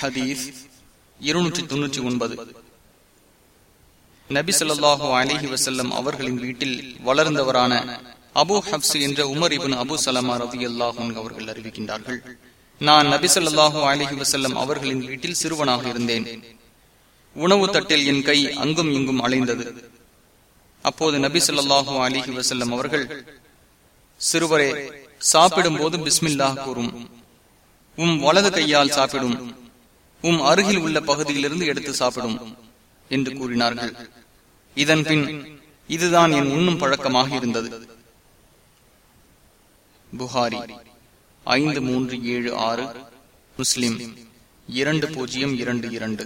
ஹதீஸ் இருநூற்றி தொன்னூற்றி ஒன்பது. நபி சொல்லாஹு அலிஹி வசல்லம் அவர்களின் வீட்டில் வளர்ந்தவரான அபு ஹப்ஸ் என்ற உமர் இபின் அபு சலமா ரவி அல்லாஹூன் அவர்கள் அறிவிக்கின்றார்கள். நான் நபி சொல்லாஹு அலிஹி வசல்லம் அவர்களின் வீட்டில் சிறுவனாக இருந்தேன். உணவு தட்டில் என் கை அங்கும் இங்கும் அலைந்தது. அப்போது நபி சொல்லாஹு அலிஹி வசல்லம் அவர்கள் சிறுவரே சாப்பிடும் போது பிஸ்மில்லா கூறும். உம் வலது கையால் சாப்பிடும். உம் அருகில் உள்ள பகுதியிலிருந்து எடுத்து சாப்பிடும் என்று கூறினார்கள். இதன் பின் இதுதான் என் உண்ணும் பழக்கமாக இருந்தது. புகாரி ஐந்து மூன்று ஏழு ஆறு முஸ்லிம் இரண்டு பூஜ்ஜியம் இரண்டு இரண்டு.